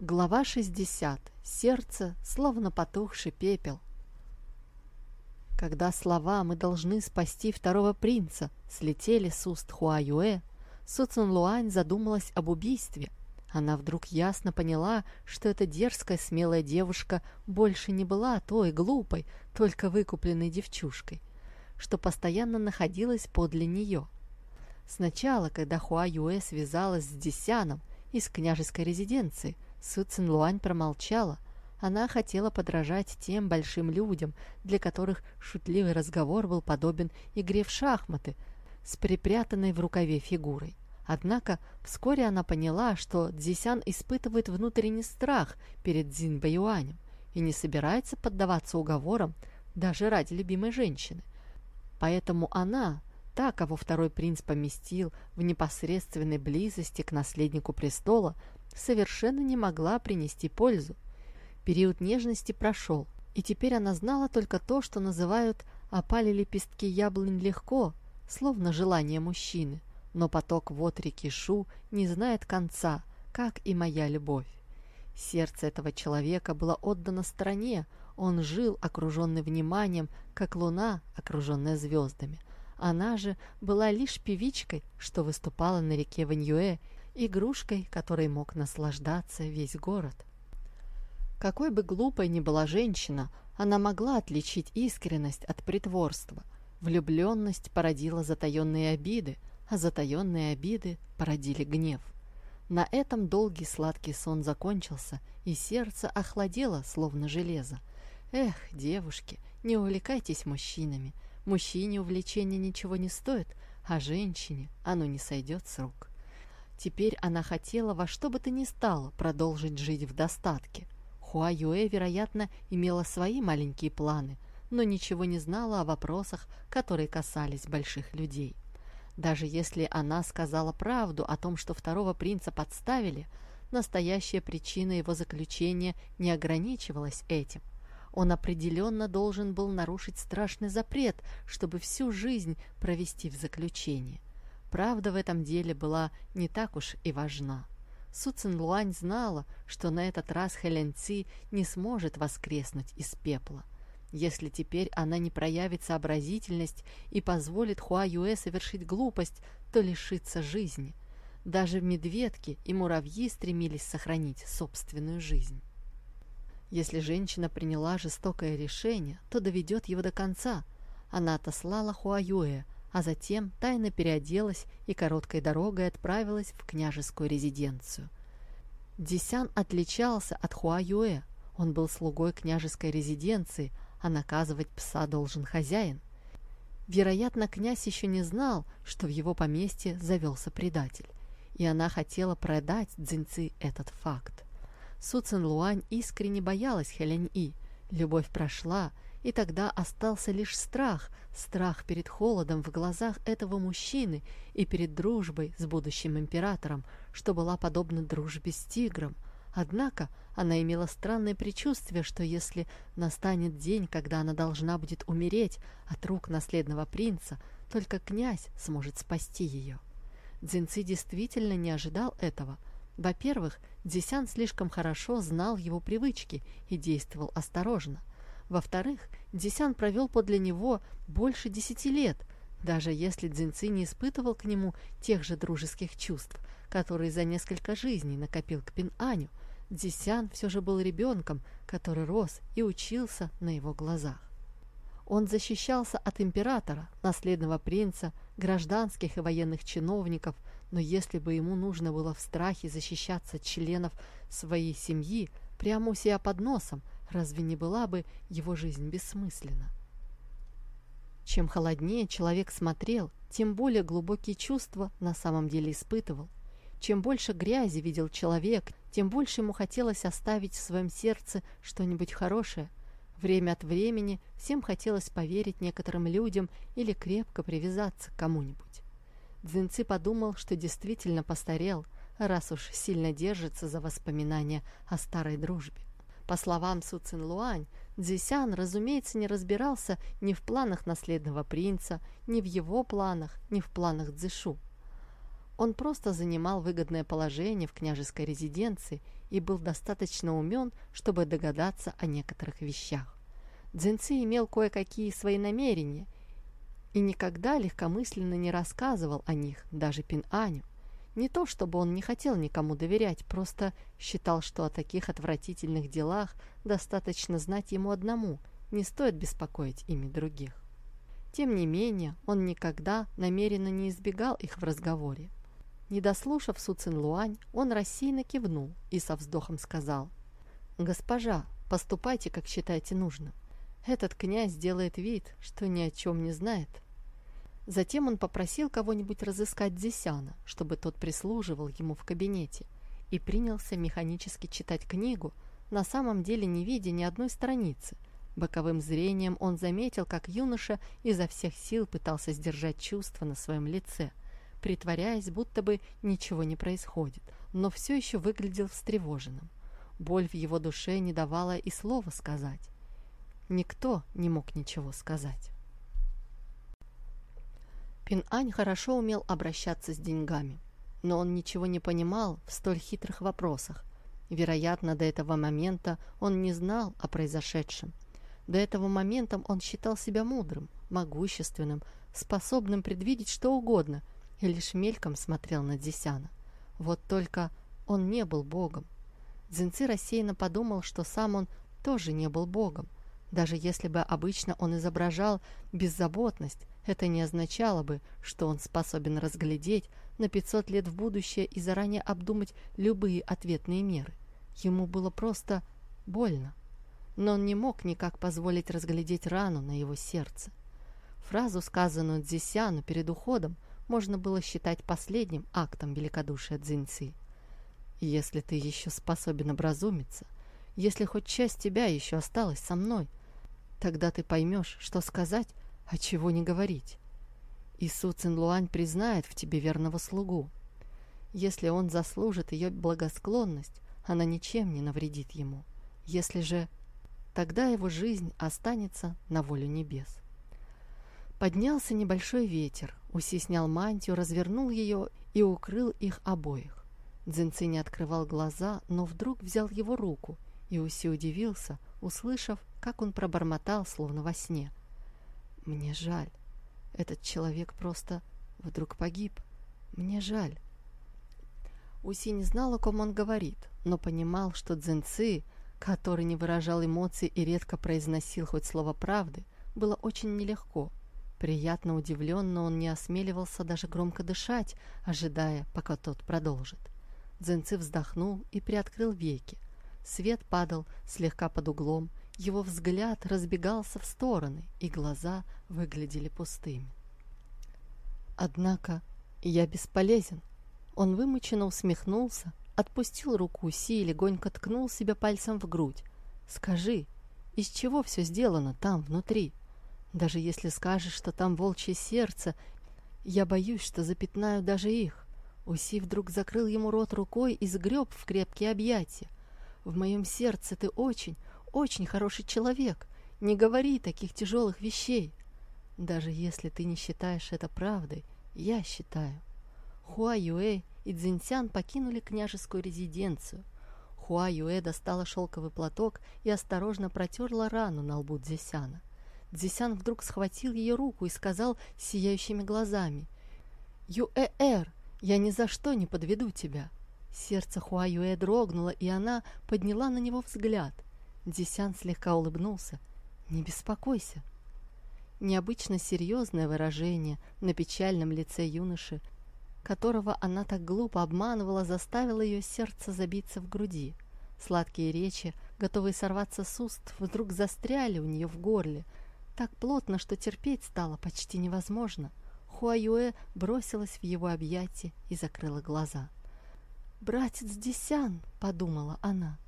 Глава 60. Сердце, словно потухший пепел. Когда слова «мы должны спасти второго принца» слетели с уст Хуаюэ, Су Цин Луань задумалась об убийстве. Она вдруг ясно поняла, что эта дерзкая смелая девушка больше не была той глупой, только выкупленной девчушкой, что постоянно находилась подле нее. Сначала, когда Хуа Юэ связалась с Десяном из княжеской резиденции, Су Цин Луань промолчала. Она хотела подражать тем большим людям, для которых шутливый разговор был подобен игре в шахматы с припрятанной в рукаве фигурой. Однако вскоре она поняла, что Дзисян испытывает внутренний страх перед Цзин Бэюанем и не собирается поддаваться уговорам даже ради любимой женщины. Поэтому она, та, кого второй принц поместил в непосредственной близости к наследнику престола, совершенно не могла принести пользу. Период нежности прошел, и теперь она знала только то, что называют «опали лепестки яблонь легко», словно желание мужчины, но поток вод реки Шу не знает конца, как и моя любовь. Сердце этого человека было отдано стране, он жил, окруженный вниманием, как луна, окруженная звездами. Она же была лишь певичкой, что выступала на реке Ваньюэ игрушкой, которой мог наслаждаться весь город. Какой бы глупой ни была женщина, она могла отличить искренность от притворства. Влюбленность породила затаенные обиды, а затаенные обиды породили гнев. На этом долгий сладкий сон закончился, и сердце охладело, словно железо. Эх, девушки, не увлекайтесь мужчинами. Мужчине увлечение ничего не стоит, а женщине оно не сойдет с рук. Теперь она хотела во что бы то ни стало продолжить жить в достатке. Хуа Юэ, вероятно, имела свои маленькие планы, но ничего не знала о вопросах, которые касались больших людей. Даже если она сказала правду о том, что второго принца подставили, настоящая причина его заключения не ограничивалась этим. Он определенно должен был нарушить страшный запрет, чтобы всю жизнь провести в заключении. Правда в этом деле была не так уж и важна. Су Цин Луань знала, что на этот раз Хэлен Ци не сможет воскреснуть из пепла. Если теперь она не проявит сообразительность и позволит Хуа Юэ совершить глупость, то лишится жизни. Даже медведки и муравьи стремились сохранить собственную жизнь. Если женщина приняла жестокое решение, то доведет его до конца. Она отослала Хуа Юэ, а затем тайно переоделась и короткой дорогой отправилась в княжескую резиденцию. Десян отличался от Хуаюэ, он был слугой княжеской резиденции, а наказывать пса должен хозяин. Вероятно, князь еще не знал, что в его поместье завелся предатель, и она хотела продать Цзиньци этот факт. Су Цин Луань искренне боялась Хэлянь И. Любовь прошла, и тогда остался лишь страх, страх перед холодом в глазах этого мужчины и перед дружбой с будущим императором, что была подобна дружбе с тигром. Однако она имела странное предчувствие, что если настанет день, когда она должна будет умереть от рук наследного принца, только князь сможет спасти ее. Дзинци действительно не ожидал этого. Во-первых, Дзисян слишком хорошо знал его привычки и действовал осторожно – во-вторых, Дзисян провел подле него больше десяти лет, даже если Дзинци не испытывал к нему тех же дружеских чувств, которые за несколько жизней накопил к Пин-Аню, Дзисян все же был ребенком, который рос и учился на его глазах. Он защищался от императора, наследного принца, гражданских и военных чиновников, но если бы ему нужно было в страхе защищаться членов своей семьи прямо у себя под носом, Разве не была бы его жизнь бессмысленна? Чем холоднее человек смотрел, тем более глубокие чувства на самом деле испытывал. Чем больше грязи видел человек, тем больше ему хотелось оставить в своем сердце что-нибудь хорошее. Время от времени всем хотелось поверить некоторым людям или крепко привязаться к кому-нибудь. Дзинци подумал, что действительно постарел, раз уж сильно держится за воспоминания о старой дружбе. По словам Су Цин Луань, Цзисян, разумеется, не разбирался ни в планах наследного принца, ни в его планах, ни в планах Цзишу. Он просто занимал выгодное положение в княжеской резиденции и был достаточно умен, чтобы догадаться о некоторых вещах. Дзинци имел кое-какие свои намерения и никогда легкомысленно не рассказывал о них даже Пин-Аню. Не то, чтобы он не хотел никому доверять, просто считал, что о таких отвратительных делах достаточно знать ему одному, не стоит беспокоить ими других. Тем не менее, он никогда намеренно не избегал их в разговоре. Не дослушав Су Цин Луань, он рассеянно кивнул и со вздохом сказал, «Госпожа, поступайте, как считаете нужным. Этот князь делает вид, что ни о чем не знает, Затем он попросил кого-нибудь разыскать Дзисяна, чтобы тот прислуживал ему в кабинете, и принялся механически читать книгу, на самом деле не видя ни одной страницы. Боковым зрением он заметил, как юноша изо всех сил пытался сдержать чувства на своем лице, притворяясь, будто бы ничего не происходит, но все еще выглядел встревоженным. Боль в его душе не давала и слова сказать. Никто не мог ничего сказать. Пин-Ань хорошо умел обращаться с деньгами, но он ничего не понимал в столь хитрых вопросах. Вероятно, до этого момента он не знал о произошедшем. До этого момента он считал себя мудрым, могущественным, способным предвидеть что угодно, и лишь мельком смотрел на Дзисяна. Вот только он не был богом. Дзинци рассеянно подумал, что сам он тоже не был богом. Даже если бы обычно он изображал беззаботность, это не означало бы, что он способен разглядеть на 500 лет в будущее и заранее обдумать любые ответные меры. Ему было просто больно. Но он не мог никак позволить разглядеть рану на его сердце. Фразу, сказанную Дзисяну перед уходом, можно было считать последним актом великодушия Дзиньци. «Если ты еще способен образумиться, если хоть часть тебя еще осталась со мной, тогда ты поймешь, что сказать а чего не говорить? И Су Цинлуань признает в тебе верного слугу. Если он заслужит ее благосклонность, она ничем не навредит ему. Если же, тогда его жизнь останется на волю небес. Поднялся небольшой ветер, Уси снял мантию, развернул ее и укрыл их обоих. Дзинци не открывал глаза, но вдруг взял его руку, и Уси удивился, услышав, как он пробормотал, словно во сне – мне жаль. Этот человек просто вдруг погиб. Мне жаль. Уси не знал, о ком он говорит, но понимал, что Цзиньцы, который не выражал эмоций и редко произносил хоть слово правды, было очень нелегко. Приятно удивленно он не осмеливался даже громко дышать, ожидая, пока тот продолжит. Дзенцы вздохнул и приоткрыл веки. Свет падал слегка под углом, его взгляд разбегался в стороны, и глаза выглядели пустыми. Однако я бесполезен. Он вымученно усмехнулся, отпустил руку Си и легонько ткнул себя пальцем в грудь. «Скажи, из чего все сделано там, внутри? Даже если скажешь, что там волчье сердце, я боюсь, что запятнаю даже их». Уси вдруг закрыл ему рот рукой и сгреб в крепкие объятия. «В моем сердце ты очень, очень хороший человек. Не говори таких тяжелых вещей. Даже если ты не считаешь это правдой, я считаю. Хуа Юэ и Цзиньсян покинули княжескую резиденцию. Хуа Юэ достала шелковый платок и осторожно протерла рану на лбу Дзисяна. Дзисян вдруг схватил ее руку и сказал сияющими глазами «Юэ-эр, я ни за что не подведу тебя». Сердце Хуа Юэ дрогнуло, и она подняла на него взгляд. Десян слегка улыбнулся. «Не беспокойся». Необычно серьезное выражение на печальном лице юноши, которого она так глупо обманывала, заставило ее сердце забиться в груди. Сладкие речи, готовые сорваться с уст, вдруг застряли у нее в горле, так плотно, что терпеть стало почти невозможно. Хуаюэ бросилась в его объятия и закрыла глаза. «Братец Десян!» — подумала она.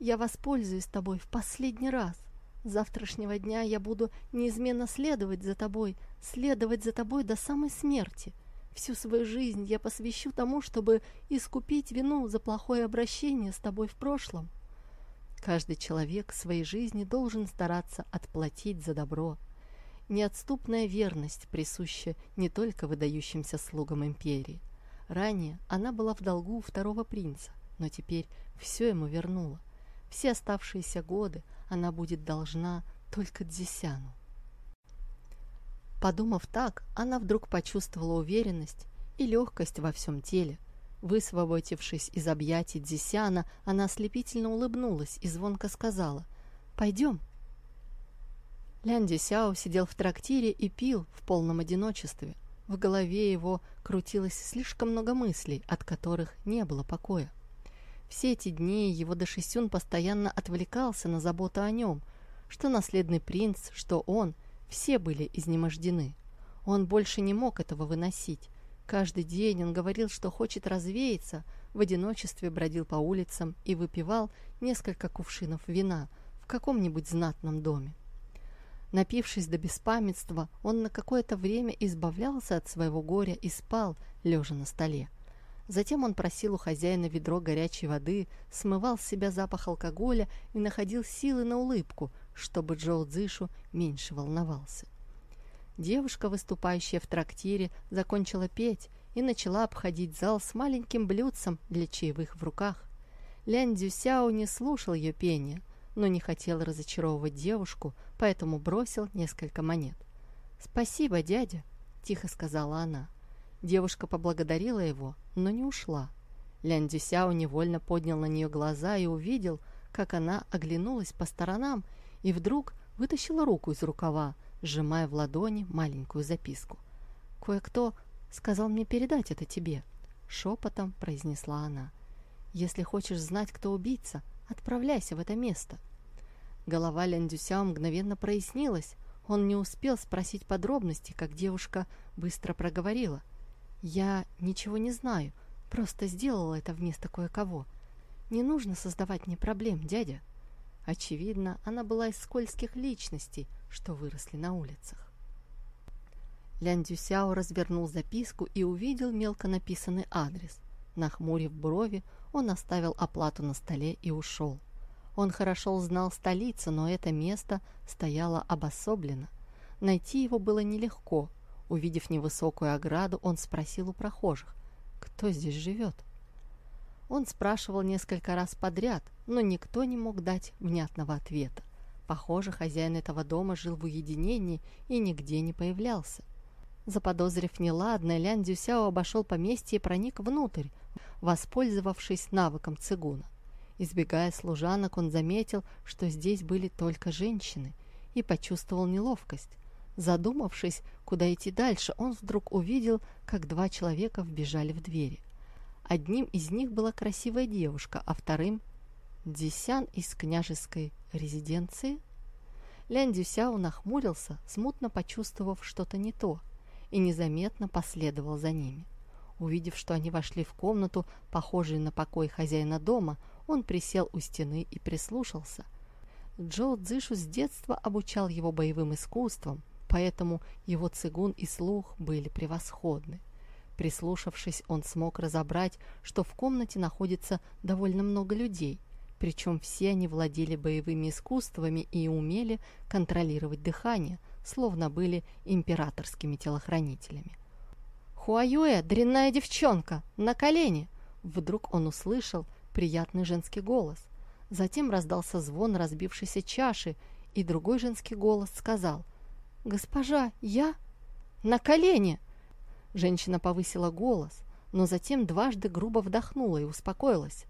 Я воспользуюсь тобой в последний раз. С завтрашнего дня я буду неизменно следовать за тобой, следовать за тобой до самой смерти. Всю свою жизнь я посвящу тому, чтобы искупить вину за плохое обращение с тобой в прошлом. Каждый человек в своей жизни должен стараться отплатить за добро. Неотступная верность присуща не только выдающимся слугам империи. Ранее она была в долгу у второго принца, но теперь все ему вернула. Все оставшиеся годы она будет должна только Дзисяну. Подумав так, она вдруг почувствовала уверенность и легкость во всем теле. Высвободившись из объятий Дзисяна, она ослепительно улыбнулась и звонко сказала «Пойдем». Лян Дисяо сидел в трактире и пил в полном одиночестве. В голове его крутилось слишком много мыслей, от которых не было покоя. Все эти дни его Дашисюн постоянно отвлекался на заботу о нем, что наследный принц, что он, все были изнемождены. Он больше не мог этого выносить. Каждый день он говорил, что хочет развеяться, в одиночестве бродил по улицам и выпивал несколько кувшинов вина в каком-нибудь знатном доме. Напившись до беспамятства, он на какое-то время избавлялся от своего горя и спал, лежа на столе. Затем он просил у хозяина ведро горячей воды, смывал с себя запах алкоголя и находил силы на улыбку, чтобы Джоу Цзышу меньше волновался. Девушка, выступающая в трактире, закончила петь и начала обходить зал с маленьким блюдцем для чаевых в руках. Лян Дзюсяо не слушал ее пения, но не хотел разочаровывать девушку, поэтому бросил несколько монет. «Спасибо, дядя», — тихо сказала она. Девушка поблагодарила его, но не ушла. Лян Дюсяо невольно поднял на нее глаза и увидел, как она оглянулась по сторонам и вдруг вытащила руку из рукава, сжимая в ладони маленькую записку. «Кое-кто сказал мне передать это тебе», — шепотом произнесла она. «Если хочешь знать, кто убийца, отправляйся в это место». Голова Ляндюся мгновенно прояснилась. Он не успел спросить подробности, как девушка быстро проговорила. «Я ничего не знаю, просто сделала это вместо кое-кого. Не нужно создавать мне проблем, дядя». Очевидно, она была из скользких личностей, что выросли на улицах. Лян Дюсяо развернул записку и увидел мелко написанный адрес. Нахмурив брови, он оставил оплату на столе и ушел. Он хорошо знал столицу, но это место стояло обособленно. Найти его было нелегко. Увидев невысокую ограду, он спросил у прохожих, кто здесь живет. Он спрашивал несколько раз подряд, но никто не мог дать внятного ответа. Похоже, хозяин этого дома жил в уединении и нигде не появлялся. Заподозрив неладное, Лян Дюсяо обошел поместье и проник внутрь, воспользовавшись навыком цигуна. Избегая служанок, он заметил, что здесь были только женщины, и почувствовал неловкость. Задумавшись, куда идти дальше, он вдруг увидел, как два человека вбежали в двери. Одним из них была красивая девушка, а вторым – Десян из княжеской резиденции. Лян Дюсяо нахмурился, смутно почувствовав что-то не то, и незаметно последовал за ними. Увидев, что они вошли в комнату, похожую на покой хозяина дома, он присел у стены и прислушался. Джоу Цзышу с детства обучал его боевым искусствам, поэтому его цигун и слух были превосходны. Прислушавшись, он смог разобрать, что в комнате находится довольно много людей, причем все они владели боевыми искусствами и умели контролировать дыхание, словно были императорскими телохранителями. «Хуаюэ, дрянная девчонка! На колени!» Вдруг он услышал, приятный женский голос. Затем раздался звон разбившейся чаши, и другой женский голос сказал «Госпожа, я...» «На колени!» Женщина повысила голос, но затем дважды грубо вдохнула и успокоилась.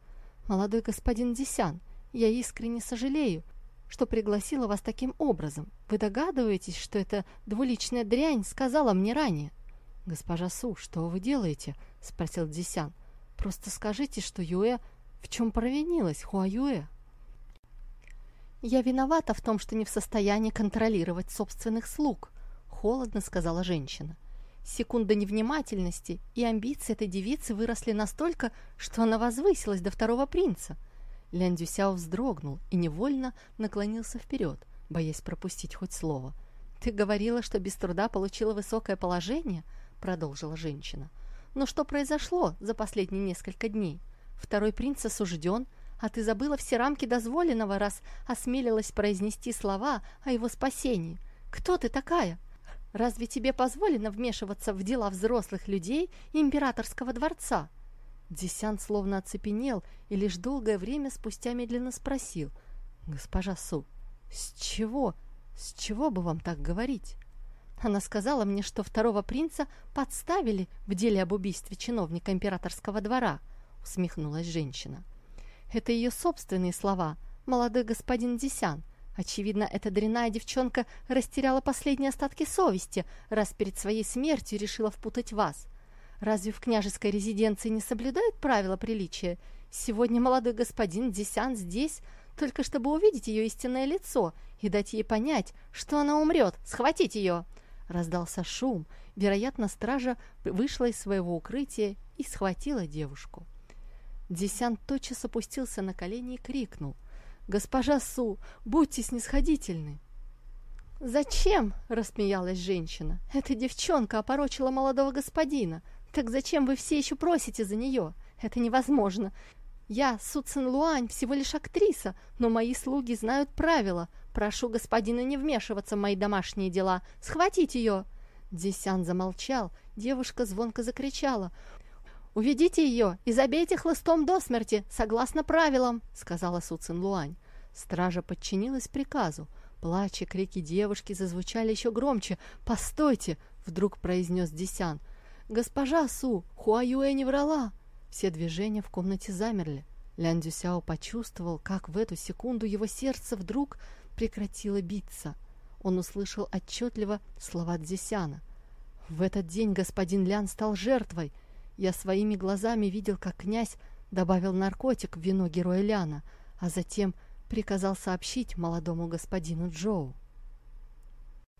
«Молодой господин Десян, я искренне сожалею, что пригласила вас таким образом. Вы догадываетесь, что эта двуличная дрянь сказала мне ранее?» «Госпожа Су, что вы делаете?» — спросил Десян. «Просто скажите, что Юэ в чем провинилась Хуаюэ? «Я виновата в том, что не в состоянии контролировать собственных слуг», — холодно сказала женщина. Секунда невнимательности и амбиции этой девицы выросли настолько, что она возвысилась до второго принца. Лян Дюсяо вздрогнул и невольно наклонился вперед, боясь пропустить хоть слово. «Ты говорила, что без труда получила высокое положение?» — продолжила женщина. «Но что произошло за последние несколько дней?» Второй принц осужден, а ты забыла все рамки дозволенного, раз осмелилась произнести слова о его спасении. Кто ты такая? разве тебе позволено вмешиваться в дела взрослых людей императорского дворца?» Десян словно оцепенел и лишь долгое время спустя медленно спросил. «Госпожа Су, с чего, с чего бы вам так говорить?» Она сказала мне, что второго принца подставили в деле об убийстве чиновника императорского двора, усмехнулась женщина. Это ее собственные слова, молодой господин Десян. Очевидно, эта дрянная девчонка растеряла последние остатки совести, раз перед своей смертью решила впутать вас. Разве в княжеской резиденции не соблюдают правила приличия? Сегодня молодой господин Десян здесь, только чтобы увидеть ее истинное лицо и дать ей понять, что она умрет, схватить ее. Раздался шум. Вероятно, стража вышла из своего укрытия и схватила девушку. Десян тотчас опустился на колени и крикнул. «Госпожа Су, будьте снисходительны!» «Зачем?» – рассмеялась женщина. «Эта девчонка опорочила молодого господина. Так зачем вы все еще просите за нее? Это невозможно. Я, Су Цин Луань, всего лишь актриса, но мои слуги знают правила. Прошу господина не вмешиваться в мои домашние дела. Схватить ее!» Десян замолчал. Девушка звонко закричала. «Уведите ее и забейте хлыстом до смерти, согласно правилам», — сказала Су Цин Луань. Стража подчинилась приказу. Плач и крики девушки зазвучали еще громче. «Постойте!» — вдруг произнес Десян. «Госпожа Су, Хуаюэ не врала!» Все движения в комнате замерли. Лян Дюсяо почувствовал, как в эту секунду его сердце вдруг прекратило биться. Он услышал отчетливо слова Дзисяна. «В этот день господин Лян стал жертвой. Я своими глазами видел, как князь добавил наркотик в вино героя Ляна, а затем приказал сообщить молодому господину Джоу.